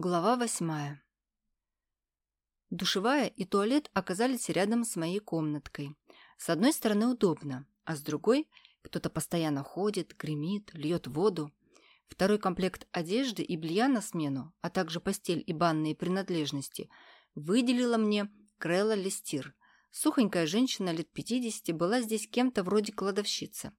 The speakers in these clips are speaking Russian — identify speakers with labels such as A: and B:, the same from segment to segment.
A: Глава восьмая. Душевая и туалет оказались рядом с моей комнаткой. С одной стороны удобно, а с другой кто-то постоянно ходит, гремит, льет воду. Второй комплект одежды и белья на смену, а также постель и банные принадлежности выделила мне Крелла Листир. Сухонькая женщина лет 50 была здесь кем-то вроде кладовщицы.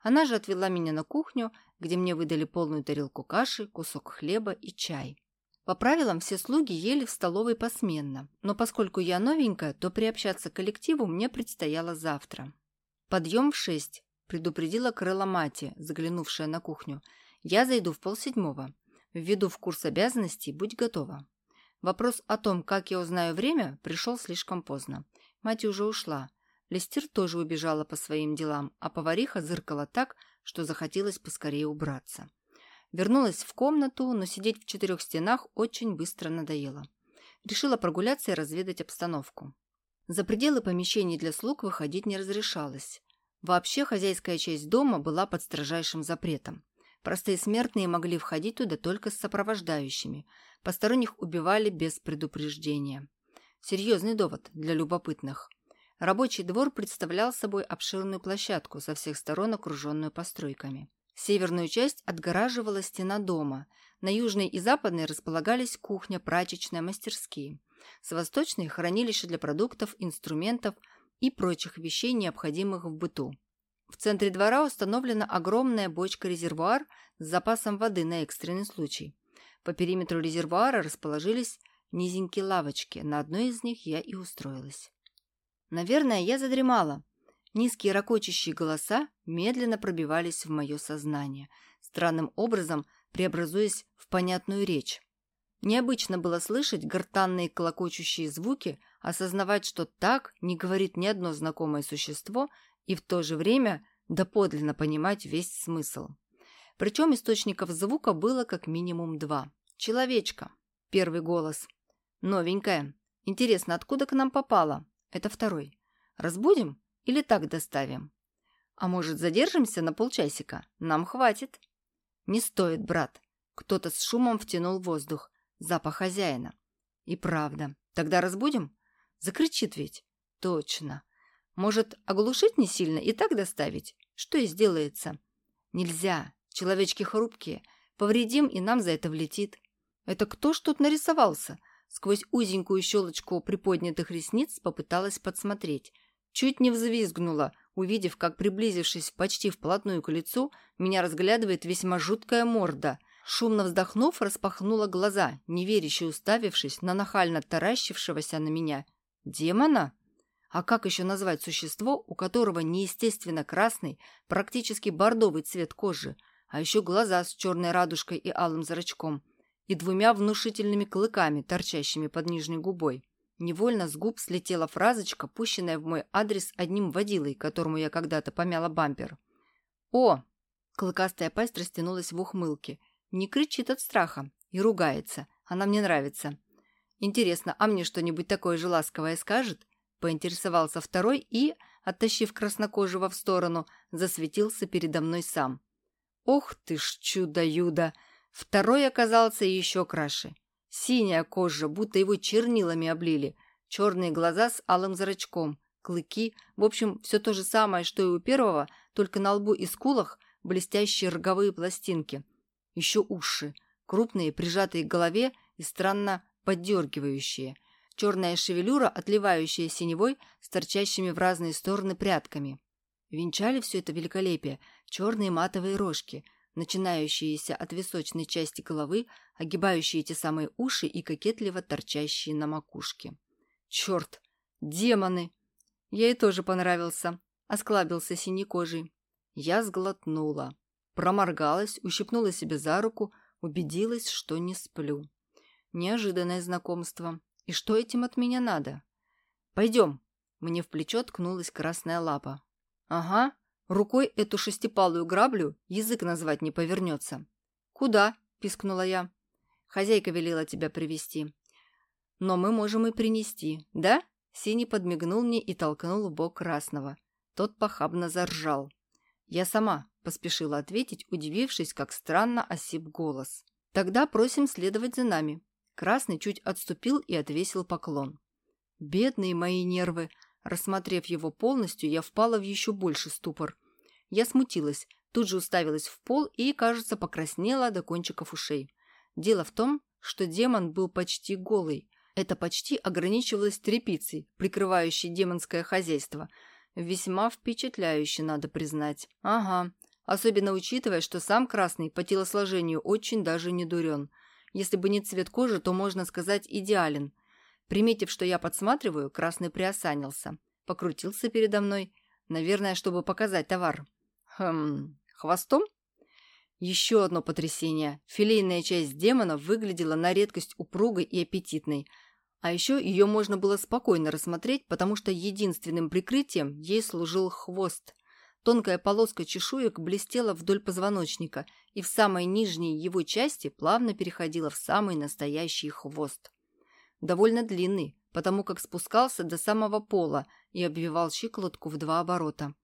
A: Она же отвела меня на кухню, где мне выдали полную тарелку каши, кусок хлеба и чай. По правилам, все слуги ели в столовой посменно, но поскольку я новенькая, то приобщаться к коллективу мне предстояло завтра. «Подъем в шесть», – предупредила крыла мати, заглянувшая на кухню. «Я зайду в полседьмого. Введу в курс обязанностей, будь готова». Вопрос о том, как я узнаю время, пришел слишком поздно. Мать уже ушла. Листер тоже убежала по своим делам, а повариха зыркала так, что захотелось поскорее убраться. Вернулась в комнату, но сидеть в четырех стенах очень быстро надоело. Решила прогуляться и разведать обстановку. За пределы помещений для слуг выходить не разрешалось. Вообще хозяйская часть дома была под строжайшим запретом. Простые смертные могли входить туда только с сопровождающими. Посторонних убивали без предупреждения. Серьезный довод для любопытных. Рабочий двор представлял собой обширную площадку, со всех сторон окруженную постройками. Северную часть отгораживала стена дома. На южной и западной располагались кухня, прачечная, мастерские. С восточной – хранилище для продуктов, инструментов и прочих вещей, необходимых в быту. В центре двора установлена огромная бочка-резервуар с запасом воды на экстренный случай. По периметру резервуара расположились низенькие лавочки. На одной из них я и устроилась. Наверное, я задремала, Низкие ракочащие голоса медленно пробивались в мое сознание, странным образом преобразуясь в понятную речь. Необычно было слышать гортанные колокочущие звуки, осознавать, что так не говорит ни одно знакомое существо, и в то же время доподлинно понимать весь смысл. Причем источников звука было как минимум два. «Человечка» – первый голос. «Новенькая. Интересно, откуда к нам попала?» – это второй. «Разбудим?» Или так доставим? А может, задержимся на полчасика? Нам хватит. Не стоит, брат. Кто-то с шумом втянул воздух. Запах хозяина. И правда. Тогда разбудим? Закричит ведь. Точно. Может, оглушить не сильно и так доставить? Что и сделается. Нельзя. Человечки хрупкие. Повредим, и нам за это влетит. Это кто ж тут нарисовался? Сквозь узенькую щелочку приподнятых ресниц попыталась подсмотреть. Чуть не взвизгнула, увидев, как, приблизившись почти вплотную к лицу, меня разглядывает весьма жуткая морда. Шумно вздохнув, распахнула глаза, неверяще уставившись на нахально таращившегося на меня. «Демона?» А как еще назвать существо, у которого неестественно красный, практически бордовый цвет кожи, а еще глаза с черной радужкой и алым зрачком, и двумя внушительными клыками, торчащими под нижней губой? Невольно с губ слетела фразочка, пущенная в мой адрес одним водилой, которому я когда-то помяла бампер. «О!» Клыкастая пасть растянулась в ухмылке. Не кричит от страха и ругается. Она мне нравится. Интересно, а мне что-нибудь такое же ласковое скажет? Поинтересовался второй и, оттащив краснокожего в сторону, засветился передо мной сам. Ох ты ж чудо-юдо! Второй оказался еще краше. Синяя кожа, будто его чернилами облили, черные глаза с алым зрачком, клыки, в общем, все то же самое, что и у первого, только на лбу и скулах блестящие роговые пластинки. Еще уши, крупные, прижатые к голове и странно поддергивающие. Черная шевелюра, отливающая синевой, с торчащими в разные стороны прядками. Венчали все это великолепие черные матовые рожки – начинающиеся от височной части головы, огибающие эти самые уши и кокетливо торчащие на макушке. «Черт! Демоны!» Я ей тоже понравился, осклабился синекожий. Я сглотнула, проморгалась, ущипнула себе за руку, убедилась, что не сплю. Неожиданное знакомство. И что этим от меня надо? «Пойдем!» Мне в плечо ткнулась красная лапа. «Ага, Рукой эту шестипалую граблю язык назвать не повернется. «Куда?» – пискнула я. «Хозяйка велела тебя привести «Но мы можем и принести, да?» Синий подмигнул мне и толкнул в бок красного. Тот похабно заржал. «Я сама», – поспешила ответить, удивившись, как странно осип голос. «Тогда просим следовать за нами». Красный чуть отступил и отвесил поклон. Бедные мои нервы. Рассмотрев его полностью, я впала в еще больше ступор. Я смутилась, тут же уставилась в пол и, кажется, покраснела до кончиков ушей. Дело в том, что демон был почти голый. Это почти ограничивалось тряпицей, прикрывающей демонское хозяйство. Весьма впечатляюще, надо признать. Ага, особенно учитывая, что сам Красный по телосложению очень даже не дурен. Если бы не цвет кожи, то, можно сказать, идеален. Приметив, что я подсматриваю, Красный приосанился. Покрутился передо мной, наверное, чтобы показать товар. Хм, хвостом? Еще одно потрясение. Филейная часть демона выглядела на редкость упругой и аппетитной. А еще ее можно было спокойно рассмотреть, потому что единственным прикрытием ей служил хвост. Тонкая полоска чешуек блестела вдоль позвоночника, и в самой нижней его части плавно переходила в самый настоящий хвост. Довольно длинный, потому как спускался до самого пола и обвивал щиколотку в два оборота.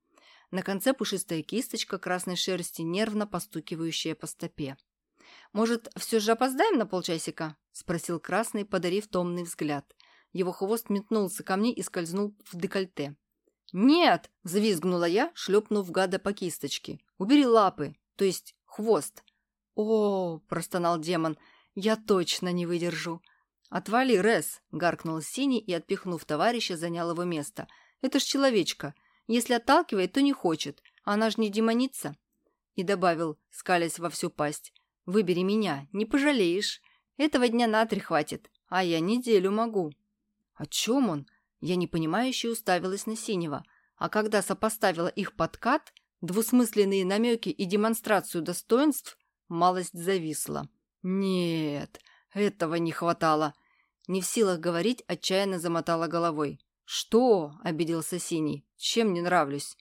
A: На конце пушистая кисточка красной шерсти, нервно постукивающая по стопе. «Может, все же опоздаем на полчасика?» – спросил Красный, подарив томный взгляд. Его хвост метнулся ко мне и скользнул в декольте. «Нет!» – взвизгнула я, шлепнув гада по кисточке. «Убери лапы, то есть хвост». «О!» – простонал демон. «Я точно не выдержу». «Отвали, Рес!» – гаркнул Синий и, отпихнув товарища, занял его место. «Это ж человечка. Если отталкивает, то не хочет. Она ж не демоница. И добавил, скалясь во всю пасть. Выбери меня, не пожалеешь. Этого дня на три хватит, а я неделю могу. О чем он? Я непонимающе уставилась на Синего. А когда сопоставила их подкат, двусмысленные намеки и демонстрацию достоинств, малость зависла. Нет, этого не хватало. Не в силах говорить, отчаянно замотала головой. «Что?» – обиделся Синий. «Чем не нравлюсь?»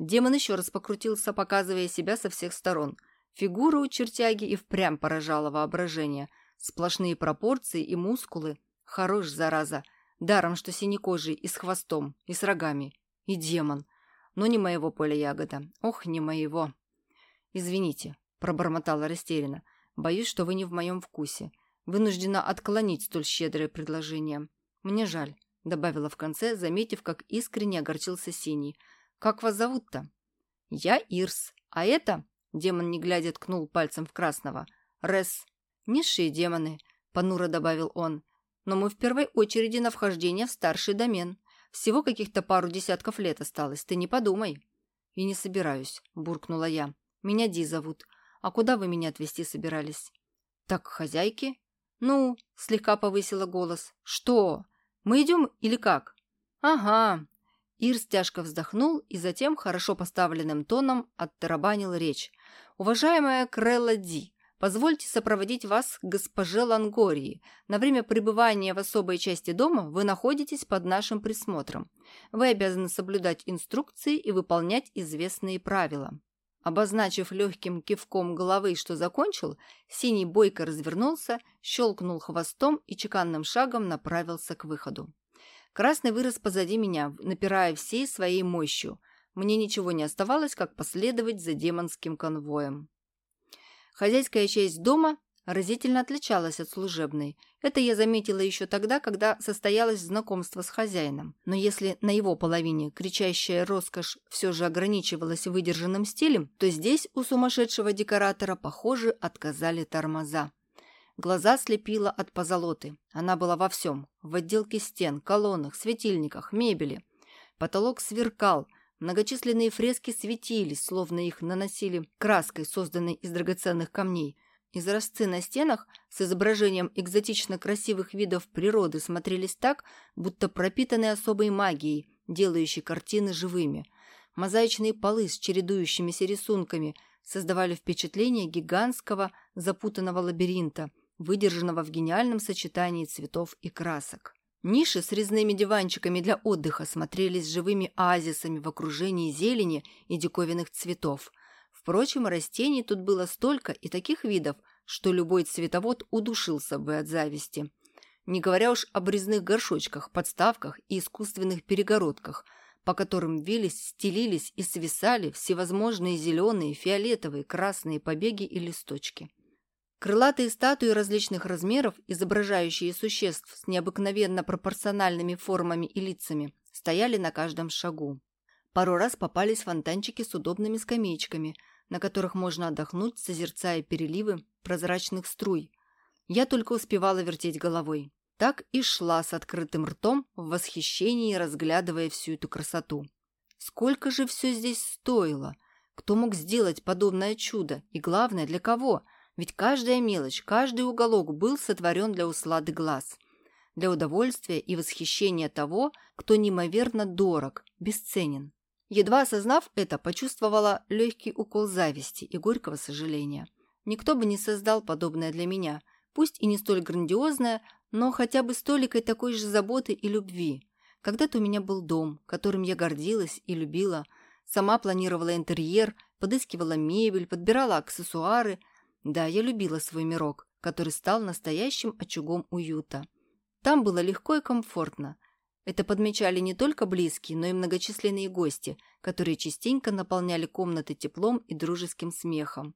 A: Демон еще раз покрутился, показывая себя со всех сторон. Фигура у чертяги и впрямь поражала воображение. Сплошные пропорции и мускулы. Хорош, зараза. Даром, что синекожий и с хвостом, и с рогами. И демон. Но не моего поля ягода. Ох, не моего. «Извините», – пробормотала растерянно. «Боюсь, что вы не в моем вкусе. Вынуждена отклонить столь щедрое предложение. Мне жаль. — добавила в конце, заметив, как искренне огорчился Синий. «Как вас зовут-то?» «Я Ирс. А это...» — демон, не глядя, ткнул пальцем в красного. «Рес. Низшие демоны», — понуро добавил он. «Но мы в первой очереди на вхождение в старший домен. Всего каких-то пару десятков лет осталось, ты не подумай». «И не собираюсь», — буркнула я. «Меня Ди зовут. А куда вы меня отвезти собирались?» «Так, хозяйки?» «Ну», — слегка повысила голос. «Что?» Мы идем или как?» «Ага». Ирс тяжко вздохнул и затем хорошо поставленным тоном оттарабанил речь. «Уважаемая Крелла Ди, позвольте сопроводить вас к госпоже Лангории. На время пребывания в особой части дома вы находитесь под нашим присмотром. Вы обязаны соблюдать инструкции и выполнять известные правила». Обозначив легким кивком головы, что закончил, синий бойко развернулся, щелкнул хвостом и чеканным шагом направился к выходу. Красный вырос позади меня, напирая всей своей мощью. Мне ничего не оставалось, как последовать за демонским конвоем. Хозяйская часть дома разительно отличалась от служебной. Это я заметила еще тогда, когда состоялось знакомство с хозяином. Но если на его половине кричащая роскошь все же ограничивалась выдержанным стилем, то здесь у сумасшедшего декоратора, похоже, отказали тормоза. Глаза слепила от позолоты. Она была во всем. В отделке стен, колоннах, светильниках, мебели. Потолок сверкал. Многочисленные фрески светились, словно их наносили краской, созданной из драгоценных камней – Изразцы на стенах с изображением экзотично красивых видов природы смотрелись так, будто пропитаны особой магией, делающей картины живыми. Мозаичные полы с чередующимися рисунками создавали впечатление гигантского запутанного лабиринта, выдержанного в гениальном сочетании цветов и красок. Ниши с резными диванчиками для отдыха смотрелись живыми оазисами в окружении зелени и диковинных цветов – Впрочем, растений тут было столько и таких видов, что любой цветовод удушился бы от зависти. Не говоря уж об резных горшочках, подставках и искусственных перегородках, по которым вились, стелились и свисали всевозможные зеленые, фиолетовые, красные побеги и листочки. Крылатые статуи различных размеров, изображающие существ с необыкновенно пропорциональными формами и лицами, стояли на каждом шагу. Пару раз попались фонтанчики с удобными скамеечками, на которых можно отдохнуть, созерцая переливы прозрачных струй. Я только успевала вертеть головой. Так и шла с открытым ртом в восхищении, разглядывая всю эту красоту. Сколько же все здесь стоило? Кто мог сделать подобное чудо? И главное, для кого? Ведь каждая мелочь, каждый уголок был сотворен для услады глаз. Для удовольствия и восхищения того, кто неимоверно дорог, бесценен. Едва осознав это, почувствовала легкий укол зависти и горького сожаления. Никто бы не создал подобное для меня, пусть и не столь грандиозное, но хотя бы столикой такой же заботы и любви. Когда-то у меня был дом, которым я гордилась и любила, сама планировала интерьер, подыскивала мебель, подбирала аксессуары. Да, я любила свой мирок, который стал настоящим очагом уюта. Там было легко и комфортно. Это подмечали не только близкие, но и многочисленные гости, которые частенько наполняли комнаты теплом и дружеским смехом.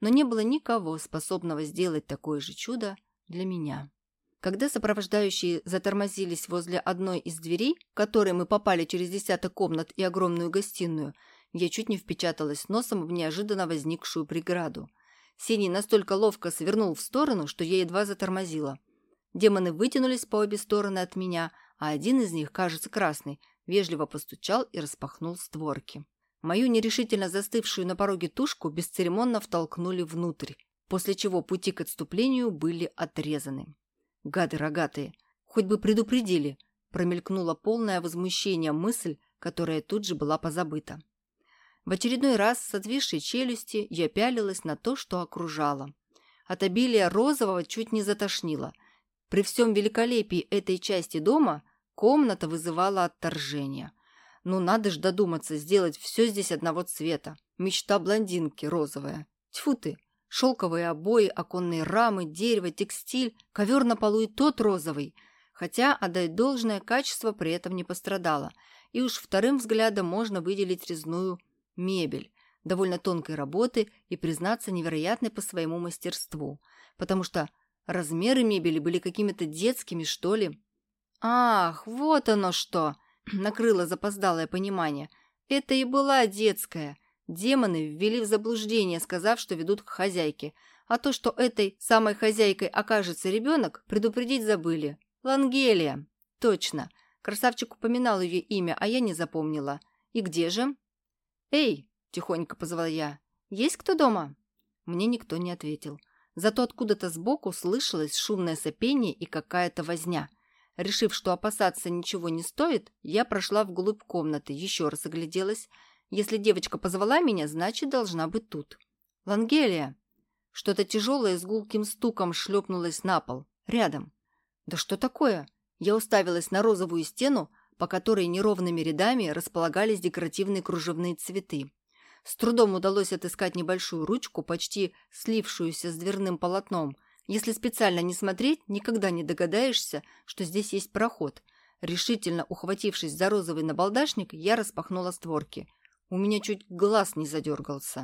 A: Но не было никого, способного сделать такое же чудо для меня. Когда сопровождающие затормозились возле одной из дверей, в которой мы попали через десяток комнат и огромную гостиную, я чуть не впечаталась носом в неожиданно возникшую преграду. Синий настолько ловко свернул в сторону, что я едва затормозила. Демоны вытянулись по обе стороны от меня, а один из них, кажется, красный, вежливо постучал и распахнул створки. Мою нерешительно застывшую на пороге тушку бесцеремонно втолкнули внутрь, после чего пути к отступлению были отрезаны. Гады рогатые, хоть бы предупредили, промелькнула полное возмущение мысль, которая тут же была позабыта. В очередной раз с отвисшей челюсти я пялилась на то, что окружало. От обилия розового чуть не затошнило. При всем великолепии этой части дома Комната вызывала отторжение. Ну, надо ж додуматься сделать все здесь одного цвета. Мечта блондинки розовая. Тьфу ты! Шелковые обои, оконные рамы, дерево, текстиль, ковер на полу и тот розовый. Хотя, отдать должное, качество при этом не пострадало. И уж вторым взглядом можно выделить резную мебель, довольно тонкой работы и, признаться, невероятной по своему мастерству. Потому что размеры мебели были какими-то детскими, что ли. «Ах, вот оно что!» — накрыло запоздалое понимание. «Это и была детская. Демоны ввели в заблуждение, сказав, что ведут к хозяйке. А то, что этой самой хозяйкой окажется ребенок, предупредить забыли. Лангелия. Точно. Красавчик упоминал ее имя, а я не запомнила. И где же?» «Эй!» — тихонько позвала я. «Есть кто дома?» Мне никто не ответил. Зато откуда-то сбоку слышалось шумное сопение и какая-то возня — Решив, что опасаться ничего не стоит, я прошла вглубь комнаты, еще раз огляделась. Если девочка позвала меня, значит, должна быть тут. «Вангелия!» Что-то тяжелое с гулким стуком шлепнулось на пол. Рядом. «Да что такое?» Я уставилась на розовую стену, по которой неровными рядами располагались декоративные кружевные цветы. С трудом удалось отыскать небольшую ручку, почти слившуюся с дверным полотном – если специально не смотреть, никогда не догадаешься, что здесь есть проход. Решительно ухватившись за розовый набалдашник, я распахнула створки. У меня чуть глаз не задергался.